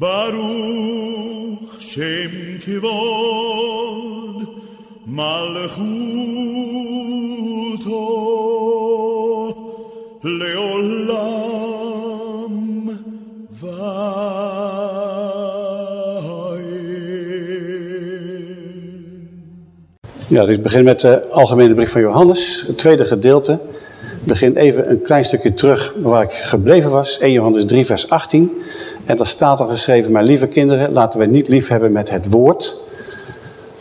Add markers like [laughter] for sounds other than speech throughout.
Baruch Shem Kivod Malchuto Ja, ik begin met de algemene brief van Johannes, het tweede gedeelte. Ik begin even een klein stukje terug waar ik gebleven was, 1 Johannes 3 vers 18. En daar staat al geschreven, mijn lieve kinderen, laten we niet lief hebben met het woord.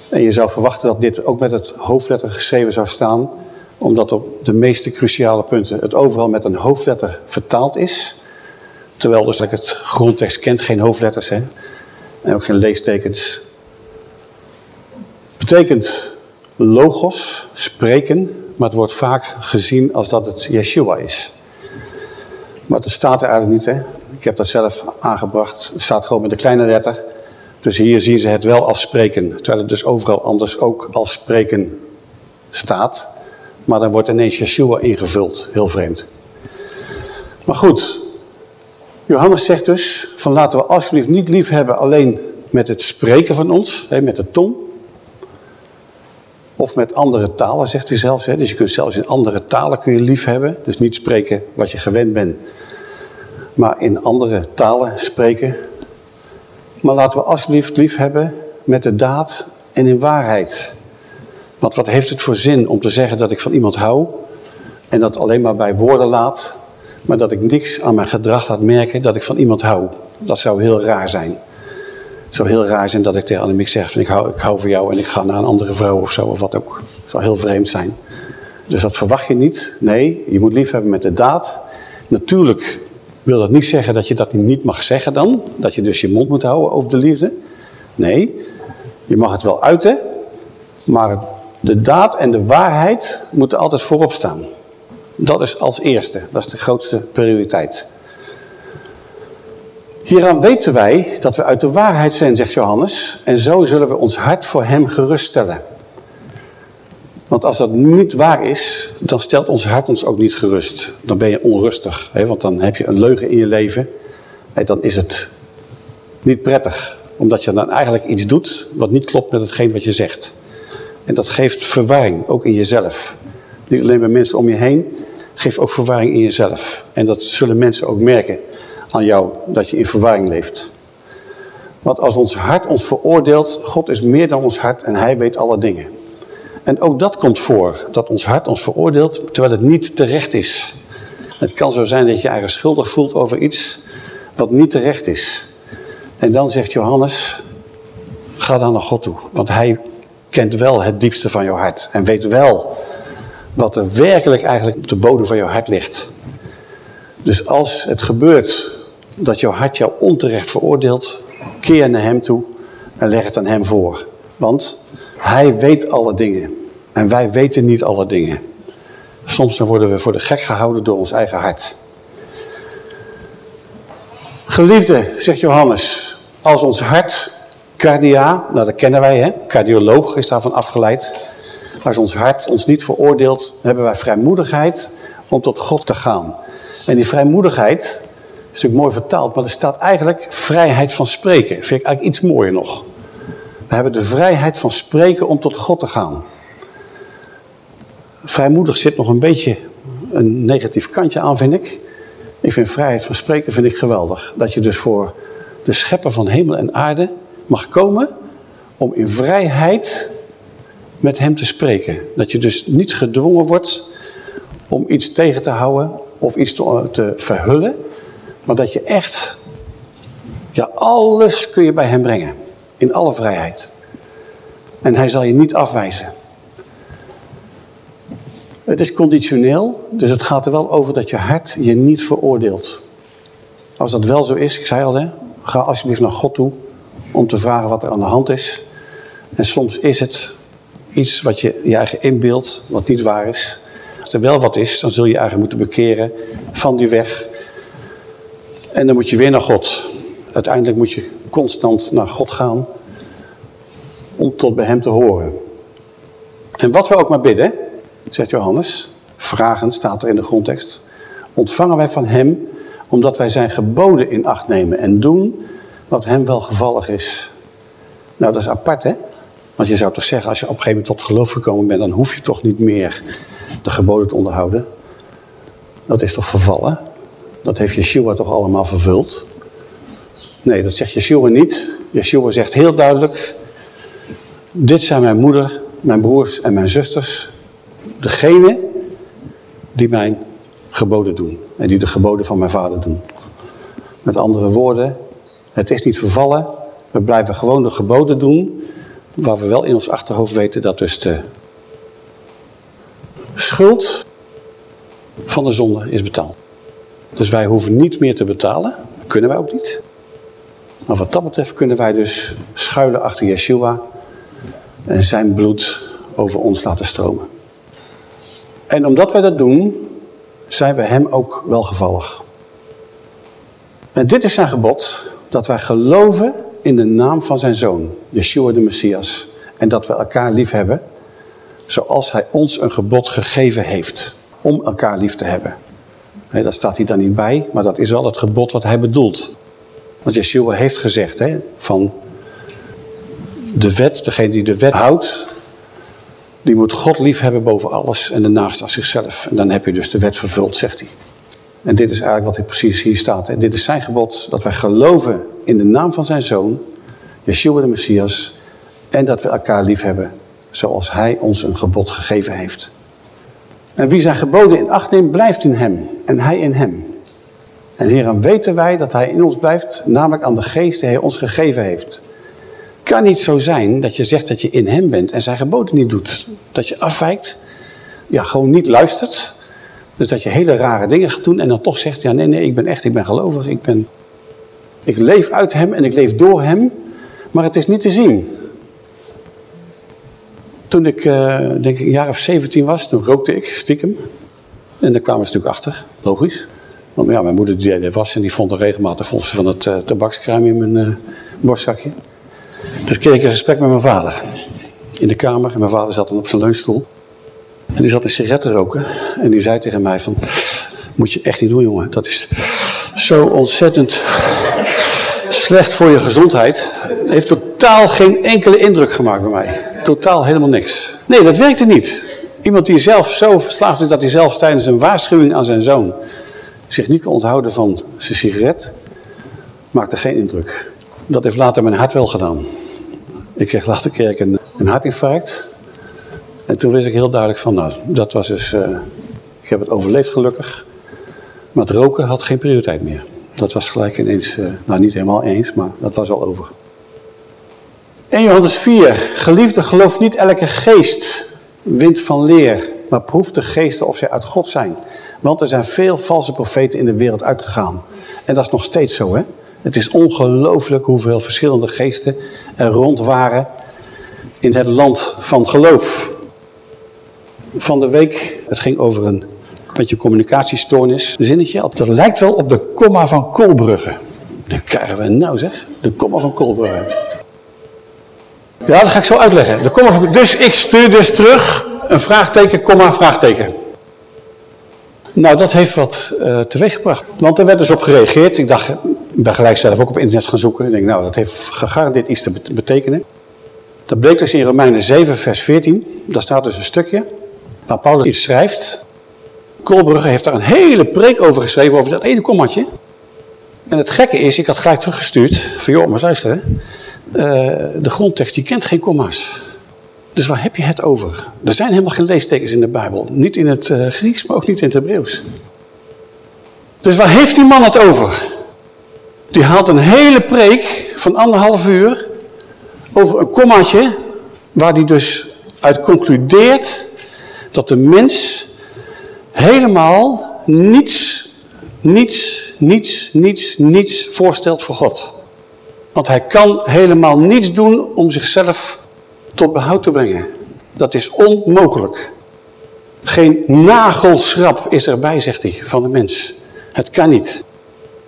En je zou verwachten dat dit ook met het hoofdletter geschreven zou staan, omdat op de meeste cruciale punten het overal met een hoofdletter vertaald is. Terwijl dus dat het grondtekst kent, geen hoofdletters hè? en ook geen leestekens. Betekent logos, spreken, maar het wordt vaak gezien als dat het Yeshua is. Maar het staat er eigenlijk niet, hè. Ik heb dat zelf aangebracht. Het staat gewoon met een kleine letter. Dus hier zien ze het wel als spreken. Terwijl het dus overal anders ook als spreken staat. Maar dan wordt ineens Yeshua ingevuld. Heel vreemd. Maar goed. Johannes zegt dus, van laten we alsjeblieft niet lief hebben alleen met het spreken van ons, hè, met de tong. Of met andere talen, zegt hij zelfs. Hè? Dus je kunt zelfs in andere talen kun je lief hebben. Dus niet spreken wat je gewend bent. Maar in andere talen spreken. Maar laten we alsjeblieft lief hebben met de daad en in waarheid. Want wat heeft het voor zin om te zeggen dat ik van iemand hou. En dat alleen maar bij woorden laat. Maar dat ik niks aan mijn gedrag laat merken dat ik van iemand hou. Dat zou heel raar zijn. Zou heel raar zijn dat ik tegen Annemiek zeg ik hou, ik hou van jou en ik ga naar een andere vrouw of zo of wat ook. Het zou heel vreemd zijn. Dus dat verwacht je niet. Nee, je moet lief hebben met de daad. Natuurlijk wil dat niet zeggen dat je dat niet mag zeggen dan. Dat je dus je mond moet houden over de liefde. Nee, je mag het wel uiten. Maar de daad en de waarheid moeten altijd voorop staan. Dat is als eerste. Dat is de grootste prioriteit. Hieraan weten wij dat we uit de waarheid zijn, zegt Johannes. En zo zullen we ons hart voor hem geruststellen. Want als dat niet waar is, dan stelt ons hart ons ook niet gerust. Dan ben je onrustig, hè? want dan heb je een leugen in je leven. En dan is het niet prettig, omdat je dan eigenlijk iets doet wat niet klopt met hetgeen wat je zegt. En dat geeft verwarring, ook in jezelf. Niet alleen bij mensen om je heen, geeft ook verwarring in jezelf. En dat zullen mensen ook merken aan jou, dat je in verwarring leeft. Want als ons hart ons veroordeelt, God is meer dan ons hart en hij weet alle dingen. En ook dat komt voor, dat ons hart ons veroordeelt, terwijl het niet terecht is. Het kan zo zijn dat je je eigen schuldig voelt over iets wat niet terecht is. En dan zegt Johannes, ga dan naar God toe. Want hij kent wel het diepste van jouw hart. En weet wel wat er werkelijk eigenlijk op de bodem van jouw hart ligt. Dus als het gebeurt dat jouw hart jou onterecht veroordeelt, keer naar hem toe en leg het aan hem voor. Want hij weet alle dingen. En wij weten niet alle dingen. Soms dan worden we voor de gek gehouden door ons eigen hart. Geliefde, zegt Johannes, als ons hart, cardia, nou dat kennen wij hè, cardioloog is daarvan afgeleid. Als ons hart ons niet veroordeelt, hebben wij vrijmoedigheid om tot God te gaan. En die vrijmoedigheid, is natuurlijk mooi vertaald, maar er staat eigenlijk vrijheid van spreken. Vind ik eigenlijk iets mooier nog. We hebben de vrijheid van spreken om tot God te gaan. Vrijmoedig zit nog een beetje een negatief kantje aan, vind ik. Ik vind vrijheid van spreken vind ik geweldig. Dat je dus voor de schepper van hemel en aarde mag komen om in vrijheid met hem te spreken. Dat je dus niet gedwongen wordt om iets tegen te houden of iets te verhullen. Maar dat je echt, ja alles kun je bij hem brengen. In alle vrijheid. En hij zal je niet afwijzen. Het is conditioneel, dus het gaat er wel over dat je hart je niet veroordeelt. Als dat wel zo is, ik zei al, hè, ga alsjeblieft naar God toe om te vragen wat er aan de hand is. En soms is het iets wat je je eigen inbeeldt, wat niet waar is. Als er wel wat is, dan zul je eigenlijk moeten bekeren van die weg. En dan moet je weer naar God. Uiteindelijk moet je constant naar God gaan om tot bij hem te horen. En wat we ook maar bidden, zegt Johannes, vragen staat er in de grondtekst, ontvangen wij van hem omdat wij zijn geboden in acht nemen en doen wat hem wel gevallig is. Nou, dat is apart, hè? Want je zou toch zeggen, als je op een gegeven moment tot geloof gekomen bent, dan hoef je toch niet meer de geboden te onderhouden. Dat is toch vervallen? Dat heeft Yeshua toch allemaal vervuld? Nee, dat zegt Yeshua niet. Yeshua zegt heel duidelijk, dit zijn mijn moeder, mijn broers en mijn zusters. Degene die mijn geboden doen. En die de geboden van mijn vader doen. Met andere woorden, het is niet vervallen. We blijven gewoon de geboden doen. Waar we wel in ons achterhoofd weten dat dus de schuld van de zonde is betaald. Dus wij hoeven niet meer te betalen. Dat kunnen wij ook niet. Maar wat dat betreft kunnen wij dus schuilen achter Yeshua en zijn bloed over ons laten stromen. En omdat wij dat doen, zijn we hem ook welgevallig. En dit is zijn gebod, dat wij geloven in de naam van zijn zoon, Yeshua de Messias. En dat we elkaar lief hebben, zoals hij ons een gebod gegeven heeft, om elkaar lief te hebben. Nee, dat staat hier dan niet bij, maar dat is wel het gebod wat hij bedoelt. Want Yeshua heeft gezegd, hè, van de wet, degene die de wet houdt, die moet God lief hebben boven alles en de naast als zichzelf. En dan heb je dus de wet vervuld, zegt hij. En dit is eigenlijk wat hij precies hier staat. Hè. Dit is zijn gebod, dat wij geloven in de naam van zijn zoon, Yeshua de Messias, en dat we elkaar lief hebben, zoals hij ons een gebod gegeven heeft. En wie zijn geboden in acht neemt, blijft in hem en hij in hem. En hieran weten wij dat hij in ons blijft, namelijk aan de geest die hij ons gegeven heeft kan niet zo zijn dat je zegt dat je in hem bent en zijn geboden niet doet. Dat je afwijkt, ja, gewoon niet luistert. Dus dat je hele rare dingen gaat doen en dan toch zegt, ja nee, nee, ik ben echt, ik ben gelovig. Ik, ben, ik leef uit hem en ik leef door hem, maar het is niet te zien. Toen ik, uh, denk ik, een jaar of 17 was, toen rookte ik stiekem. En daar kwamen ze natuurlijk achter, logisch. Want ja, mijn moeder die was en die vond er regelmatig vond ze van het uh, tabakskruim in mijn uh, borstzakje. Dus kreeg ik een gesprek met mijn vader. In de kamer. En mijn vader zat dan op zijn leunstoel. En die zat een sigaret te roken. En die zei tegen mij van... Moet je echt niet doen, jongen. Dat is zo ontzettend slecht voor je gezondheid. Heeft totaal geen enkele indruk gemaakt bij mij. Totaal helemaal niks. Nee, dat werkte niet. Iemand die zelf zo verslaafd is dat hij zelfs tijdens een waarschuwing aan zijn zoon... zich niet kan onthouden van zijn sigaret... maakte geen indruk. Dat heeft later mijn hart wel gedaan. Ik kreeg later kreeg een, een hartinfarct. En toen wist ik heel duidelijk van, nou, dat was dus... Uh, ik heb het overleefd gelukkig. Maar het roken had geen prioriteit meer. Dat was gelijk ineens, uh, nou niet helemaal eens, maar dat was al over. 1 Johannes 4. Geliefde, geloof niet elke geest wint van leer, maar proef de geesten of zij uit God zijn. Want er zijn veel valse profeten in de wereld uitgegaan. En dat is nog steeds zo, hè? Het is ongelooflijk hoeveel verschillende geesten er rond waren in het land van geloof. Van de week, het ging over een beetje communicatiestoornis. Zinnetje, dat lijkt wel op de komma van Koolbrugge. Dan krijgen we nou zeg, de komma van Koolbrugge. Ja, dat ga ik zo uitleggen. Dus ik stuur dus terug een vraagteken, komma, vraagteken. Nou, dat heeft wat uh, teweeggebracht. Want er werd dus op gereageerd. Ik dacht, ik ben gelijk zelf ook op internet gaan zoeken. Ik denk, nou, dat heeft gegarandeerd iets te betekenen. Dat bleek dus in Romeinen 7, vers 14. Daar staat dus een stukje waar Paulus iets schrijft. Koolbrugge heeft daar een hele preek over geschreven, over dat ene kommatje. En het gekke is, ik had gelijk teruggestuurd, van joh, maar luisteren. Uh, de grondtekst, die kent geen komma's. Dus waar heb je het over? Er zijn helemaal geen leestekens in de Bijbel. Niet in het uh, Grieks, maar ook niet in het Hebreeuws. Dus waar heeft die man het over? Die haalt een hele preek van anderhalf uur over een kommaatje waar hij dus uit concludeert dat de mens helemaal niets, niets, niets, niets, niets voorstelt voor God. Want hij kan helemaal niets doen om zichzelf tot behoud te brengen. Dat is onmogelijk. Geen nagelschrap is erbij, zegt hij, van de mens. Het kan niet.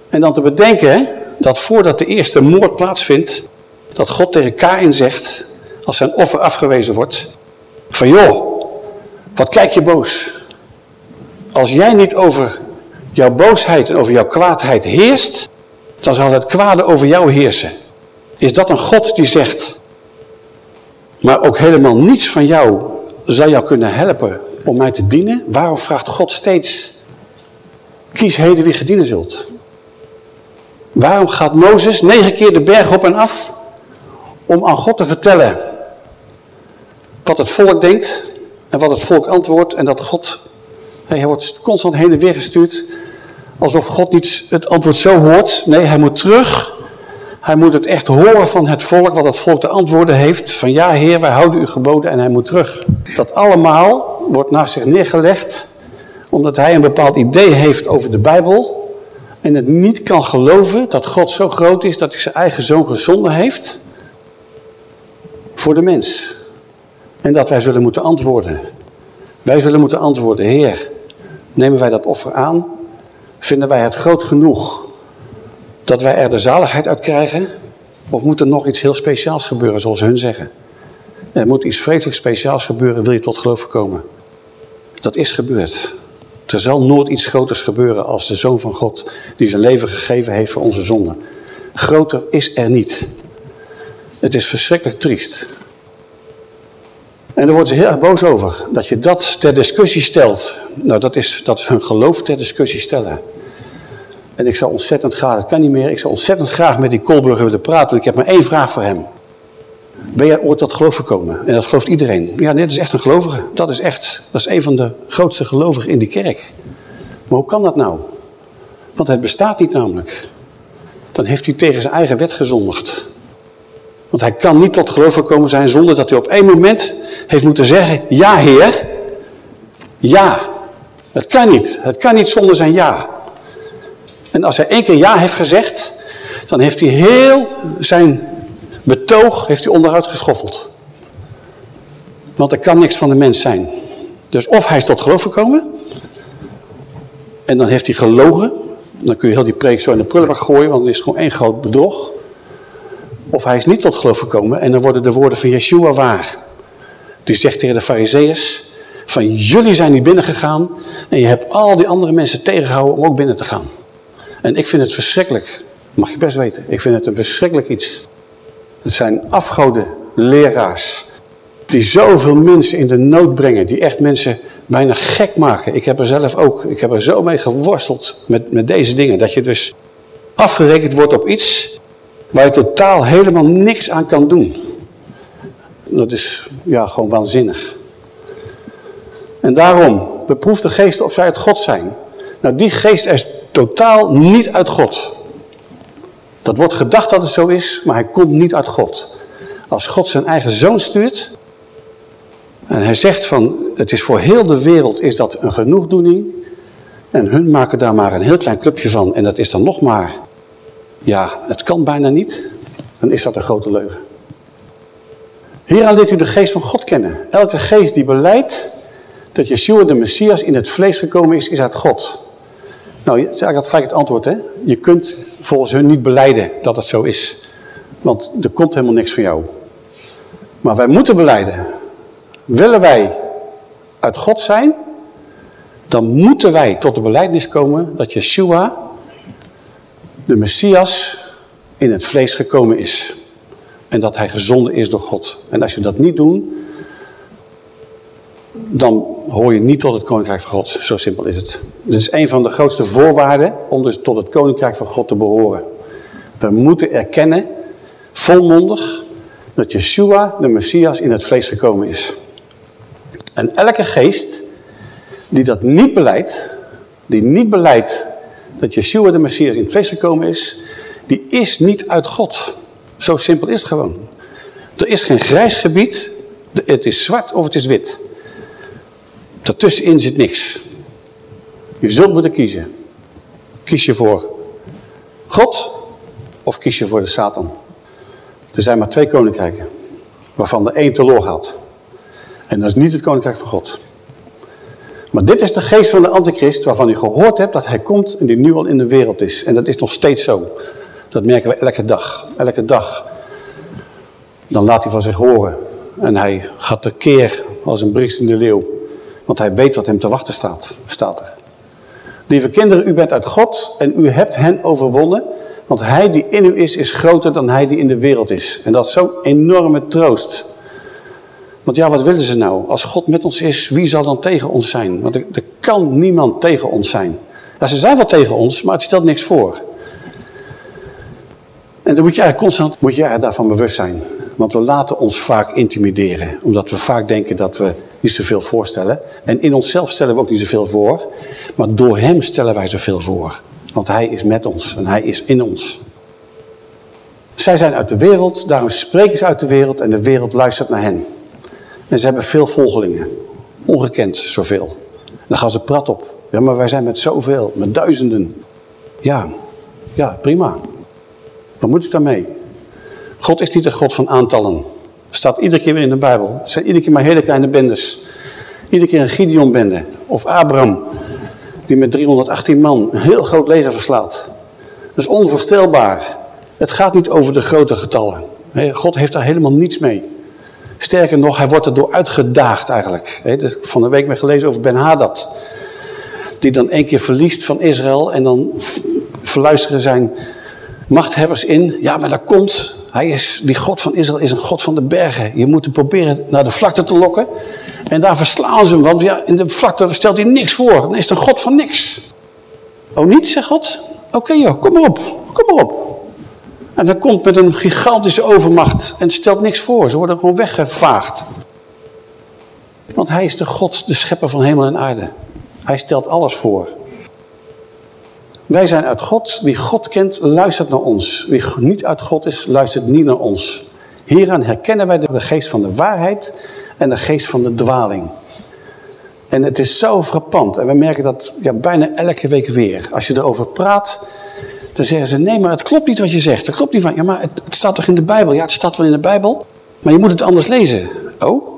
En dan te bedenken dat voordat de eerste moord plaatsvindt, dat God tegen Kain zegt, als zijn offer afgewezen wordt, van joh, wat kijk je boos. Als jij niet over jouw boosheid en over jouw kwaadheid heerst, dan zal het kwade over jou heersen. Is dat een God die zegt, maar ook helemaal niets van jou zal jou kunnen helpen om mij te dienen? Waarom vraagt God steeds, kies heden wie gedienen zult? Waarom gaat Mozes negen keer de berg op en af om aan God te vertellen wat het volk denkt en wat het volk antwoordt en dat God, hij wordt constant heen en weer gestuurd alsof God niet het antwoord zo hoort. Nee, hij moet terug. Hij moet het echt horen van het volk, wat het volk te antwoorden heeft. Van ja heer, wij houden u geboden en hij moet terug. Dat allemaal wordt naast zich neergelegd, omdat hij een bepaald idee heeft over de Bijbel. En het niet kan geloven dat God zo groot is dat hij zijn eigen zoon gezonden heeft voor de mens. En dat wij zullen moeten antwoorden. Wij zullen moeten antwoorden, Heer, nemen wij dat offer aan? Vinden wij het groot genoeg dat wij er de zaligheid uit krijgen? Of moet er nog iets heel speciaals gebeuren, zoals hun zeggen? Er moet iets vreselijk speciaals gebeuren, wil je tot geloof komen. Dat is gebeurd. Er zal nooit iets groters gebeuren als de Zoon van God, die zijn leven gegeven heeft voor onze zonden. Groter is er niet. Het is verschrikkelijk triest. En daar worden ze heel erg boos over. Dat je dat ter discussie stelt. Nou, dat is, dat is hun geloof ter discussie stellen. En ik zou ontzettend graag, het kan niet meer, ik zou ontzettend graag met die Kolburger willen praten. Ik heb maar één vraag voor hem. Ben jij ooit tot geloof gekomen? En dat gelooft iedereen. Ja, nee, dat is echt een gelovige. Dat is echt, dat is een van de grootste gelovigen in die kerk. Maar hoe kan dat nou? Want het bestaat niet namelijk. Dan heeft hij tegen zijn eigen wet gezondigd. Want hij kan niet tot geloof gekomen zijn zonder dat hij op één moment heeft moeten zeggen, ja heer, ja. Het kan niet. Het kan niet zonder zijn ja. En als hij één keer ja heeft gezegd, dan heeft hij heel zijn betoog heeft hij onderuit geschoffeld. Want er kan niks van de mens zijn. Dus of hij is tot geloof gekomen, en dan heeft hij gelogen, dan kun je heel die preek zo in de prullenbak gooien, want het is gewoon één groot bedrog. Of hij is niet tot geloof gekomen en dan worden de woorden van Yeshua waar. Die zegt tegen de fariseeërs, van jullie zijn niet binnengegaan en je hebt al die andere mensen tegengehouden om ook binnen te gaan. En ik vind het verschrikkelijk, mag je best weten, ik vind het een verschrikkelijk iets. Het zijn afgoden leraars die zoveel mensen in de nood brengen, die echt mensen bijna gek maken. Ik heb er zelf ook, ik heb er zo mee geworsteld met, met deze dingen, dat je dus afgerekend wordt op iets waar je totaal helemaal niks aan kan doen. Dat is ja, gewoon waanzinnig. En daarom, beproef de geesten of zij uit God zijn. Nou, die geest is totaal niet uit God. Dat wordt gedacht dat het zo is, maar hij komt niet uit God. Als God zijn eigen zoon stuurt, en hij zegt van, het is voor heel de wereld is dat een genoegdoening, en hun maken daar maar een heel klein clubje van, en dat is dan nog maar ja, het kan bijna niet, dan is dat een grote leugen. Hieraan leert u de geest van God kennen. Elke geest die beleidt dat Yeshua de Messias in het vlees gekomen is, is uit God. Nou, dat gelijk het antwoord, hè. Je kunt volgens hun niet beleiden dat het zo is. Want er komt helemaal niks van jou. Maar wij moeten beleiden. Willen wij uit God zijn, dan moeten wij tot de beleidnis komen dat Yeshua de Messias in het vlees gekomen is. En dat hij gezonden is door God. En als je dat niet doet, dan hoor je niet tot het koninkrijk van God. Zo simpel is het. Dit is een van de grootste voorwaarden om dus tot het koninkrijk van God te behoren. We moeten erkennen, volmondig, dat Yeshua, de Messias, in het vlees gekomen is. En elke geest die dat niet beleidt, die niet beleidt dat Yeshua de Messias in het vlees gekomen is, die is niet uit God. Zo simpel is het gewoon. Er is geen grijs gebied, het is zwart of het is wit. Daartussenin zit niks. Je zult moeten kiezen. Kies je voor God of kies je voor de Satan? Er zijn maar twee koninkrijken, waarvan de één teloor gaat. En dat is niet het koninkrijk van God. Maar dit is de geest van de antichrist waarvan u gehoord hebt dat hij komt en die nu al in de wereld is. En dat is nog steeds zo. Dat merken we elke dag. Elke dag. Dan laat hij van zich horen. En hij gaat tekeer als een de leeuw. Want hij weet wat hem te wachten staat, staat er. Lieve kinderen, u bent uit God en u hebt hen overwonnen. Want hij die in u is, is groter dan hij die in de wereld is. En dat is zo'n enorme troost. Want ja, wat willen ze nou? Als God met ons is, wie zal dan tegen ons zijn? Want er, kan niemand tegen ons zijn. Ja, ze zijn wel tegen ons, maar het stelt niks voor. En dan moet je eigenlijk constant moet je daarvan bewust zijn. Want we laten ons vaak intimideren. Omdat we vaak denken dat we niet zoveel voorstellen. En in onszelf stellen we ook niet zoveel voor. Maar door hem stellen wij zoveel voor. Want hij is met ons en hij is in ons. Zij zijn uit de wereld, daarom spreken ze uit de wereld en de wereld luistert naar hen. En ze hebben veel volgelingen. Ongekend zoveel. Dan gaan ze prat op. Ja, maar wij zijn met zoveel, met duizenden. Ja, ja, prima. Wat moet ik daarmee? God is niet een God van aantallen. Staat iedere keer weer in de Bijbel. Het zijn iedere keer maar hele kleine bendes. Iedere keer een Gideon-bende. Of Abraham, die met 318 man een heel groot leger verslaat. Dat is onvoorstelbaar. Het gaat niet over de grote getallen. God heeft daar helemaal niets mee. Sterker nog, hij wordt er door uitgedaagd eigenlijk. Van de week weer gelezen over Ben Hadad. Die dan één keer verliest van Israël en dan verluisteren zijn machthebbers in. Ja, maar dat komt. Hij is, die God van Israël is een God van de bergen. Je moet hem proberen naar de vlakte te lokken. En daar verslaan ze hem. Want ja, in de vlakte stelt hij niks voor. Dan is het een God van niks. Oh niet, zegt God? Oké joh, kom maar op. Kom maar op. En hij komt met een gigantische overmacht en stelt niks voor. Ze worden gewoon weggevaagd. Want hij is de God, de schepper van hemel en aarde. Hij stelt alles voor. Wij zijn uit God. Wie God kent, luistert naar ons. Wie niet uit God is, luistert niet naar ons. Hieraan herkennen wij de geest van de waarheid en de geest van de dwaling. En het is zo frappant. En we merken dat ja, bijna elke week weer. Als je erover praat, dan zeggen ze, nee, maar het klopt niet wat je zegt. Het klopt niet van, ja, maar het, het staat toch in de Bijbel? Ja, het staat wel in de Bijbel, maar je moet het anders lezen. Oh,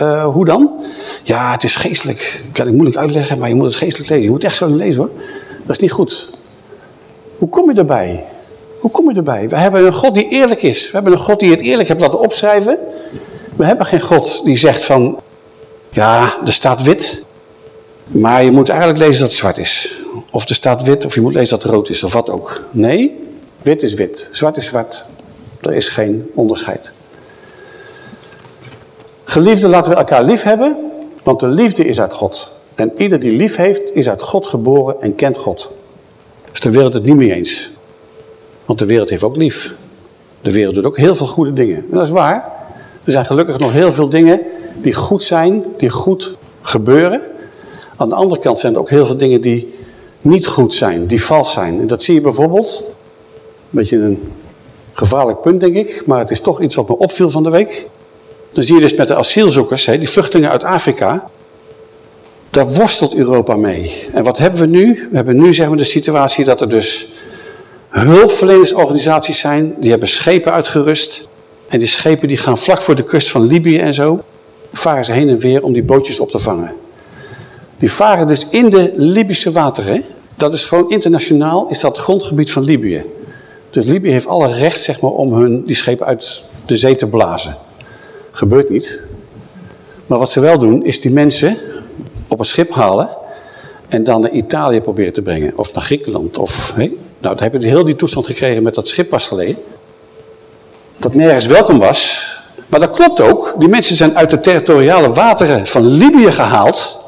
uh, hoe dan? Ja, het is geestelijk. Kan ik moeilijk uitleggen, maar je moet het geestelijk lezen. Je moet echt zo lezen hoor. Dat is niet goed. Hoe kom je erbij? Hoe kom je erbij? We hebben een God die eerlijk is. We hebben een God die het eerlijk heeft laten opschrijven. We hebben geen God die zegt van, ja, er staat wit, maar je moet eigenlijk lezen dat het zwart is. Of er staat wit, of je moet lezen dat rood is, of wat ook. Nee, wit is wit, zwart is zwart. Er is geen onderscheid. Geliefden, laten we elkaar lief hebben, want de liefde is uit God. En ieder die lief heeft, is uit God geboren en kent God. Is de wereld het niet mee eens. Want de wereld heeft ook lief. De wereld doet ook heel veel goede dingen. En dat is waar. Er zijn gelukkig nog heel veel dingen die goed zijn, die goed gebeuren. Aan de andere kant zijn er ook heel veel dingen die niet goed zijn, die vals zijn. En dat zie je bijvoorbeeld, een beetje een gevaarlijk punt denk ik, maar het is toch iets wat me opviel van de week. Dan zie je dus met de asielzoekers, die vluchtelingen uit Afrika, daar worstelt Europa mee. En wat hebben we nu? We hebben nu zeg maar de situatie dat er dus hulpverleningsorganisaties zijn, die hebben schepen uitgerust. En die schepen die gaan vlak voor de kust van Libië en zo, varen ze heen en weer om die bootjes op te vangen. Die varen dus in de Libische wateren. Dat is gewoon internationaal, is dat grondgebied van Libië. Dus Libië heeft alle recht zeg maar, om hun, die schepen uit de zee te blazen. Gebeurt niet. Maar wat ze wel doen, is die mensen op een schip halen en dan naar Italië proberen te brengen. Of naar Griekenland. Of? Nou, dan hebben we heel die toestand gekregen met dat schip pas geleden. Dat nergens welkom was. Maar dat klopt ook. Die mensen zijn uit de territoriale wateren van Libië gehaald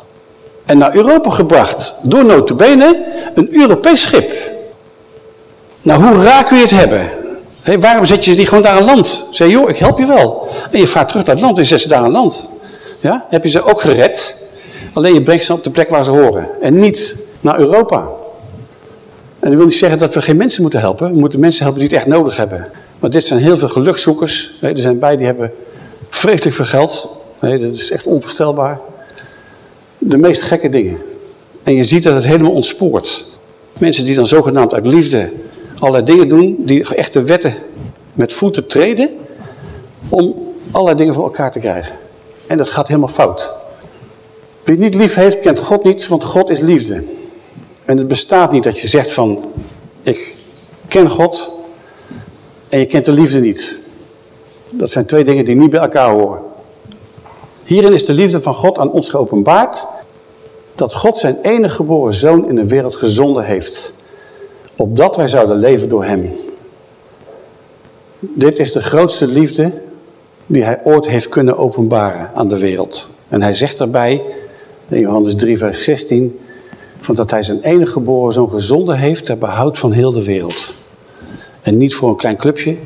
en naar Europa gebracht. Door notabene een Europees schip. Nou, hoe raar kun je het hebben? waarom zet je ze niet gewoon daar aan land? Zeg, joh, ik help je wel. En je vaart terug naar het land en zet ze daar aan land. Ja? Heb je ze ook gered? Alleen je brengt ze op de plek waar ze horen. En niet naar Europa. En dat wil niet zeggen dat we geen mensen moeten helpen. We moeten mensen helpen die het echt nodig hebben. Maar dit zijn heel veel gelukzoekers. Er zijn bij die hebben vreselijk veel geld. Dat is echt onvoorstelbaar de meest gekke dingen. En je ziet dat het helemaal ontspoort. Mensen die dan zogenaamd uit liefde allerlei dingen doen, die echte wetten met voeten treden, om allerlei dingen voor elkaar te krijgen. En dat gaat helemaal fout. Wie niet lief heeft, kent God niet, want God is liefde. En het bestaat niet dat je zegt van, ik ken God en je kent de liefde niet. Dat zijn twee dingen die niet bij elkaar horen. Hierin is de liefde van God aan ons geopenbaard, dat God zijn enige geboren zoon in de wereld gezonden heeft, opdat wij zouden leven door hem. Dit is de grootste liefde die hij ooit heeft kunnen openbaren aan de wereld. En hij zegt daarbij, in Johannes 3 vers 16, van dat hij zijn enige geboren zoon gezonden heeft ter behoud van heel de wereld. En niet voor een klein clubje,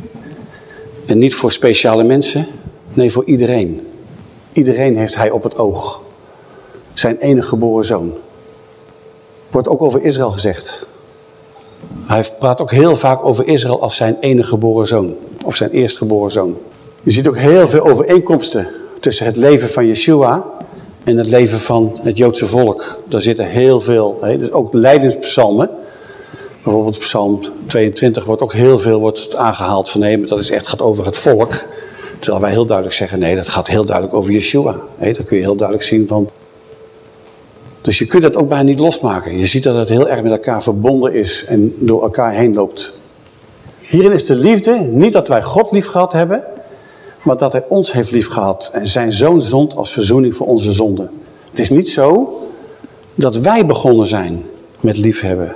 en niet voor speciale mensen, nee voor iedereen. Iedereen heeft hij op het oog. Zijn enige geboren zoon. Wordt ook over Israël gezegd. Hij praat ook heel vaak over Israël als zijn enige geboren zoon. Of zijn eerstgeboren zoon. Je ziet ook heel veel overeenkomsten tussen het leven van Yeshua en het leven van het Joodse volk. Daar zitten heel veel, hè, dus ook leidenspsalmen. Bijvoorbeeld psalm 22 wordt ook heel veel wordt aangehaald van nee, maar dat is echt, gaat over het volk. Terwijl wij heel duidelijk zeggen, nee, dat gaat heel duidelijk over Yeshua. Hè, dat kun je heel duidelijk zien van... Dus je kunt dat ook bijna niet losmaken. Je ziet dat het heel erg met elkaar verbonden is en door elkaar heen loopt. Hierin is de liefde, niet dat wij God lief gehad hebben, maar dat hij ons heeft lief gehad en zijn zoon zond als verzoening voor onze zonden. Het is niet zo dat wij begonnen zijn met liefhebben.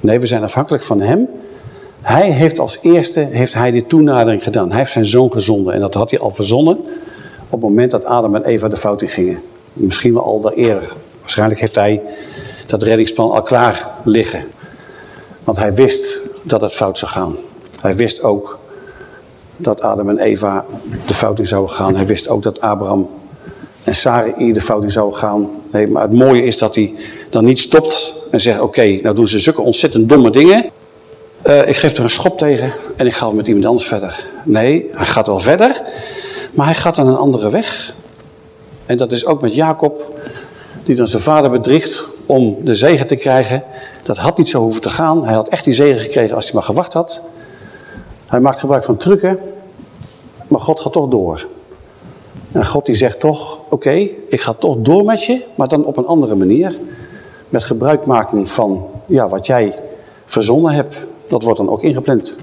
Nee, we zijn afhankelijk van hem. Hij heeft als eerste heeft hij die toenadering gedaan. Hij heeft zijn zoon gezonden en dat had hij al verzonnen op het moment dat Adam en Eva de fout in gingen. Misschien wel al eerder. Waarschijnlijk heeft hij dat reddingsplan al klaar liggen. Want hij wist dat het fout zou gaan. Hij wist ook dat Adam en Eva de fout in zouden gaan. Hij wist ook dat Abraham en Sarai de fout in zouden gaan. Nee, maar het mooie is dat hij dan niet stopt en zegt... oké, nou doen ze zulke ontzettend domme dingen. Uh, ik geef er een schop tegen en ik ga met iemand anders verder. Nee, hij gaat wel verder, maar hij gaat dan een andere weg. En dat is ook met Jacob, die dan zijn vader bedriegt om de zegen te krijgen. Dat had niet zo hoeven te gaan. Hij had echt die zegen gekregen als hij maar gewacht had. Hij maakt gebruik van trucken, maar God gaat toch door. En God die zegt toch, oké, ik ga toch door met je, maar dan op een andere manier. Met gebruikmaking van ja, wat jij verzonnen hebt. Dat wordt dan ook ingepland.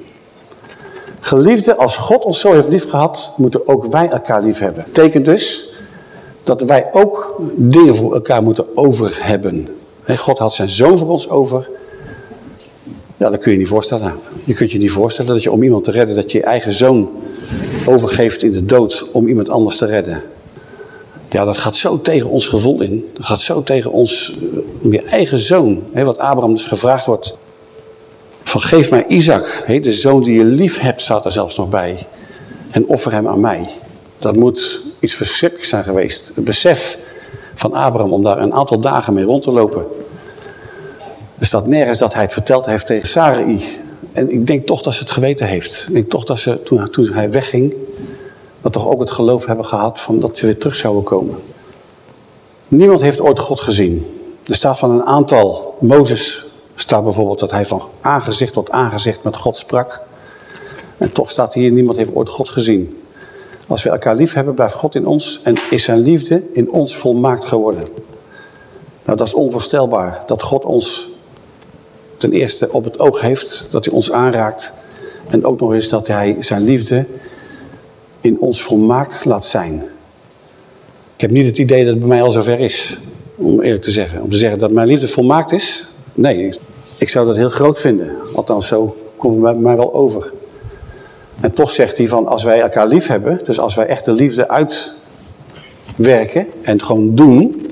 Geliefde, als God ons zo heeft lief gehad, moeten ook wij elkaar lief hebben. Betekent dus dat wij ook dingen voor elkaar moeten over hebben. God had zijn zoon voor ons over. Ja, dat kun je niet voorstellen. Je kunt je niet voorstellen dat je om iemand te redden, dat je je eigen zoon overgeeft in de dood om iemand anders te redden. Ja, dat gaat zo tegen ons gevoel in. Dat gaat zo tegen ons, om je eigen zoon. Hè, wat Abraham dus gevraagd wordt. Van geef mij Isaac, de zoon die je lief hebt, staat er zelfs nog bij. En offer hem aan mij. Dat moet iets verschrikkelijks zijn geweest. Het besef van Abraham om daar een aantal dagen mee rond te lopen. Er staat nergens dat hij het verteld heeft tegen Sarai. En ik denk toch dat ze het geweten heeft. Ik denk toch dat ze, toen, toen hij wegging, dat toch ook het geloof hebben gehad van dat ze weer terug zouden komen. Niemand heeft ooit God gezien. Er staat van een aantal, Mozes staat bijvoorbeeld dat hij van aangezicht tot aangezicht met God sprak. En toch staat hier, niemand heeft ooit God gezien. Als we elkaar lief hebben, blijft God in ons en is zijn liefde in ons volmaakt geworden. Nou, dat is onvoorstelbaar, dat God ons ten eerste op het oog heeft, dat hij ons aanraakt. En ook nog eens dat hij zijn liefde in ons volmaakt laat zijn. Ik heb niet het idee dat het bij mij al zover is, om eerlijk te zeggen. Om te zeggen dat mijn liefde volmaakt is, nee, ik zou dat heel groot vinden. Althans, zo komt het mij wel over. En toch zegt hij van, als wij elkaar lief hebben, dus als wij echt de liefde uitwerken en gewoon doen,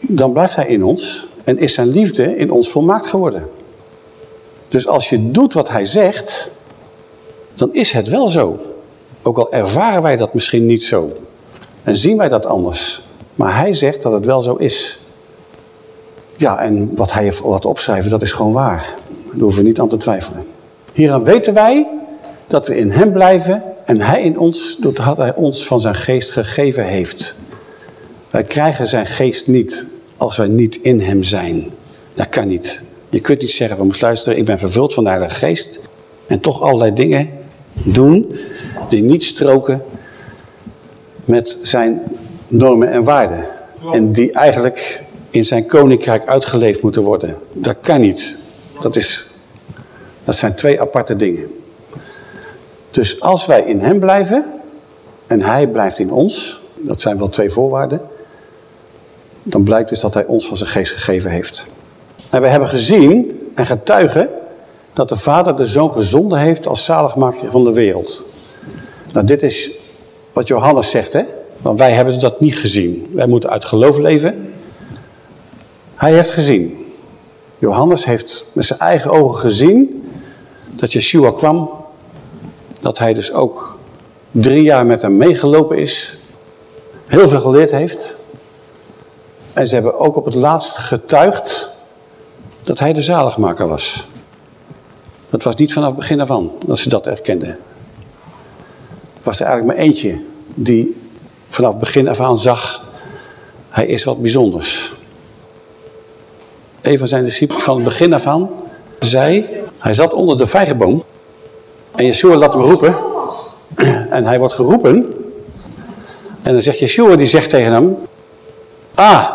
dan blijft hij in ons en is zijn liefde in ons volmaakt geworden. Dus als je doet wat hij zegt, dan is het wel zo. Ook al ervaren wij dat misschien niet zo. En zien wij dat anders. Maar hij zegt dat het wel zo is. Ja, en wat hij heeft laten opschrijven, dat is gewoon waar. Daar hoeven we niet aan te twijfelen. Hieraan weten wij dat we in hem blijven en hij in ons, doordat hij ons van zijn geest gegeven heeft. Wij krijgen zijn geest niet als wij niet in hem zijn. Dat kan niet. Je kunt niet zeggen, we moeten luisteren, ik ben vervuld van de Heilige Geest. En toch allerlei dingen doen die niet stroken met zijn normen en waarden. En die eigenlijk in zijn koninkrijk uitgeleefd moeten worden. Dat kan niet. Dat, is, dat zijn twee aparte dingen. Dus als wij in hem blijven en hij blijft in ons, dat zijn wel twee voorwaarden, dan blijkt dus dat hij ons van zijn geest gegeven heeft. En we hebben gezien en getuigen dat de Vader de Zoon gezonden heeft als zaligmaker van de wereld. Nou, dit is wat Johannes zegt, hè? Want wij hebben dat niet gezien. Wij moeten uit geloof leven. Hij heeft gezien. Johannes heeft met zijn eigen ogen gezien dat Yeshua kwam. Dat hij dus ook drie jaar met hem meegelopen is. Heel veel geleerd heeft. En ze hebben ook op het laatst getuigd dat hij de zaligmaker was. Dat was niet vanaf het begin af aan dat ze dat erkenden. Was er eigenlijk maar eentje die vanaf het begin af aan zag, hij is wat bijzonders. Een van zijn discipelen van het begin af aan zei, hij zat onder de vijgenboom en Yeshua laat hem roepen [clears throat] en hij wordt geroepen en dan zegt Yeshua, die zegt tegen hem, ah,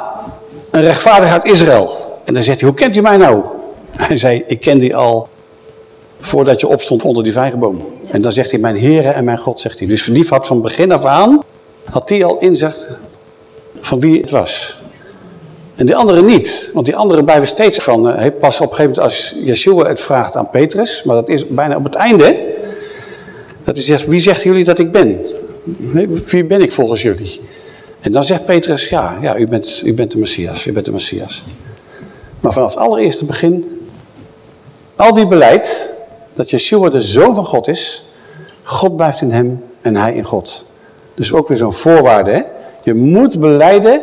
een rechtvaardig uit Israël. En dan zegt hij, hoe kent u mij nou? Hij zei, ik ken die al voordat je opstond onder die vijgenboom. En dan zegt hij, mijn Heere en mijn God, zegt hij. Dus die had van begin af aan, had hij al inzicht van wie het was. En die anderen niet. Want die anderen blijven steeds van, uh, pas op een gegeven moment als Yeshua het vraagt aan Petrus, maar dat is bijna op het einde, dat hij zegt, wie zegt jullie dat ik ben? Wie ben ik volgens jullie? En dan zegt Petrus, ja, ja u, bent, u bent de Messias, u bent de Messias. Maar vanaf het allereerste begin, al wie beleidt dat Yeshua de Zoon van God is, God blijft in hem en hij in God. Dus ook weer zo'n voorwaarde, hè? Je moet beleiden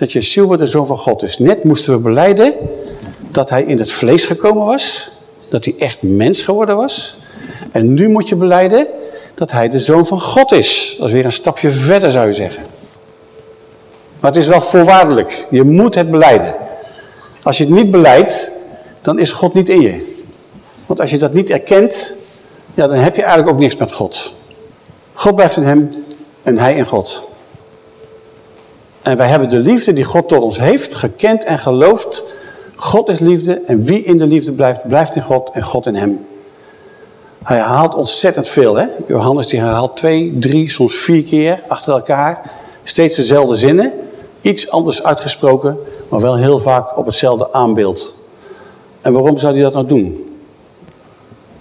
dat Yeshua de Zoon van God is. Net moesten we beleiden dat hij in het vlees gekomen was, dat hij echt mens geworden was. En nu moet je beleiden dat hij de Zoon van God is. Dat is weer een stapje verder zou je zeggen. Maar het is wel voorwaardelijk. Je moet het beleiden. Als je het niet beleidt, dan is God niet in je. Want als je dat niet erkent, ja, dan heb je eigenlijk ook niks met God. God blijft in hem en hij in God. En wij hebben de liefde die God tot ons heeft gekend en geloofd. God is liefde en wie in de liefde blijft, blijft in God en God in hem. Hij herhaalt ontzettend veel. Hè? Johannes die herhaalt twee, drie, soms vier keer achter elkaar. Steeds dezelfde zinnen. Iets anders uitgesproken, maar wel heel vaak op hetzelfde aanbeeld. En waarom zou hij dat nou doen?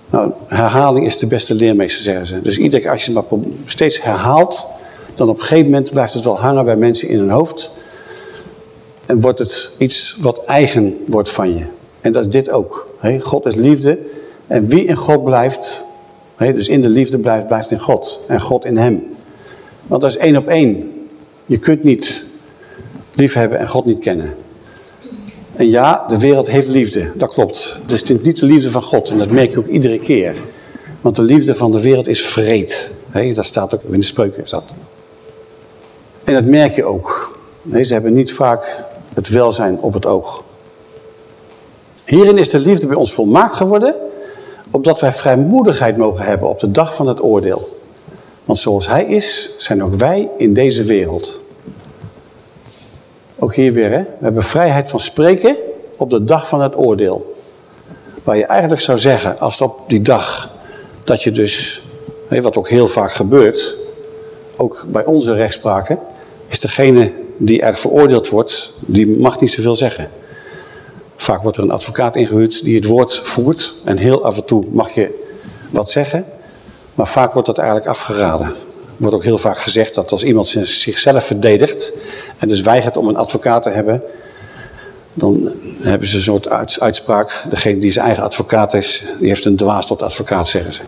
Nou, herhaling is de beste leermeester, zeggen ze. Dus iedere keer als je het maar steeds herhaalt, dan op een gegeven moment blijft het wel hangen bij mensen in hun hoofd. En wordt het iets wat eigen wordt van je. En dat is dit ook. God is liefde. En wie in God blijft, dus in de liefde blijft, blijft in God. En God in hem. Want dat is één op één. Je kunt niet liefhebben en God niet kennen. En ja, de wereld heeft liefde, dat klopt. Dus is niet de liefde van God en dat merk je ook iedere keer. Want de liefde van de wereld is vreed. dat staat ook in de spreuken. Is dat. En dat merk je ook. ze hebben niet vaak het welzijn op het oog. Hierin is de liefde bij ons volmaakt geworden, opdat wij vrijmoedigheid mogen hebben op de dag van het oordeel. Want zoals hij is, zijn ook wij in deze wereld. Ook hier weer, hè? we hebben vrijheid van spreken op de dag van het oordeel. Waar je eigenlijk zou zeggen, als op die dag, dat je dus, wat ook heel vaak gebeurt, ook bij onze rechtspraken, is degene die er veroordeeld wordt, die mag niet zoveel zeggen. Vaak wordt er een advocaat ingehuurd die het woord voert en heel af en toe mag je wat zeggen, maar vaak wordt dat eigenlijk afgeraden wordt ook heel vaak gezegd dat als iemand zichzelf verdedigt en dus weigert om een advocaat te hebben, dan hebben ze een soort uitspraak. Degene die zijn eigen advocaat is, die heeft een dwaas tot advocaat, zeggen ze.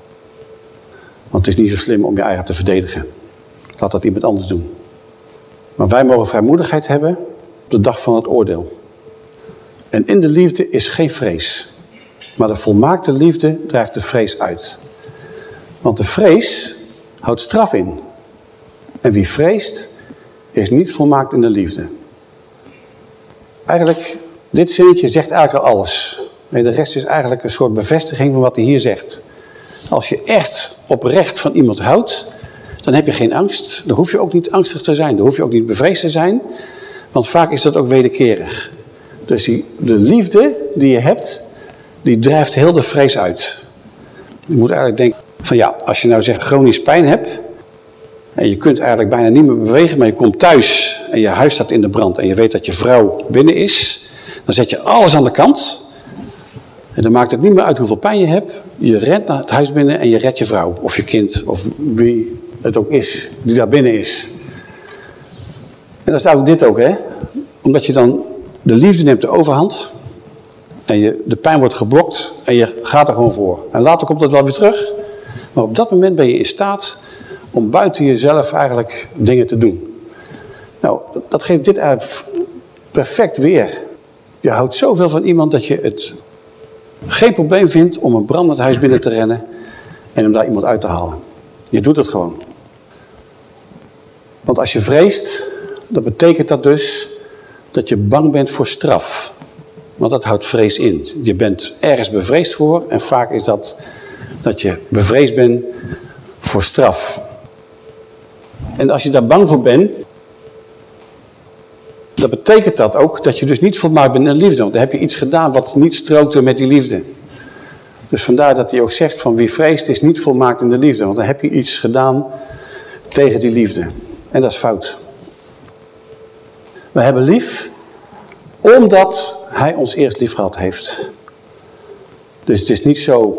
Want het is niet zo slim om je eigen te verdedigen. Laat dat iemand anders doen. Maar wij mogen vrijmoedigheid hebben op de dag van het oordeel. En in de liefde is geen vrees. Maar de volmaakte liefde drijft de vrees uit. Want de vrees houdt straf in. En wie vreest, is niet volmaakt in de liefde. Eigenlijk, dit zinnetje zegt eigenlijk al alles. de rest is eigenlijk een soort bevestiging van wat hij hier zegt. Als je echt oprecht van iemand houdt, dan heb je geen angst. Dan hoef je ook niet angstig te zijn. Dan hoef je ook niet bevreesd te zijn. Want vaak is dat ook wederkerig. Dus die, de liefde die je hebt, die drijft heel de vrees uit. Je moet eigenlijk denken van ja, als je nou zegt chronisch pijn hebt... en je kunt eigenlijk bijna niet meer bewegen, maar je komt thuis... en je huis staat in de brand en je weet dat je vrouw binnen is... dan zet je alles aan de kant... En dan maakt het niet meer uit hoeveel pijn je hebt. Je rent naar het huis binnen en je redt je vrouw. Of je kind. Of wie het ook is. Die daar binnen is. En dan staat ook dit ook hè. Omdat je dan de liefde neemt de overhand. En je, de pijn wordt geblokt. En je gaat er gewoon voor. En later komt het wel weer terug. Maar op dat moment ben je in staat om buiten jezelf eigenlijk dingen te doen. Nou, dat geeft dit eigenlijk perfect weer. Je houdt zoveel van iemand dat je het geen probleem vindt om een brandend huis binnen te rennen en om daar iemand uit te halen. Je doet het gewoon. Want als je vreest, dan betekent dat dus dat je bang bent voor straf. Want dat houdt vrees in. Je bent ergens bevreesd voor en vaak is dat dat je bevreesd bent voor straf. En als je daar bang voor bent, dan betekent dat ook dat je dus niet volmaakt bent in de liefde. Want dan heb je iets gedaan wat niet strookte met die liefde. Dus vandaar dat hij ook zegt van wie vreest is niet volmaakt in de liefde. Want dan heb je iets gedaan tegen die liefde. En dat is fout. We hebben lief omdat hij ons eerst lief gehad heeft. Dus het is niet zo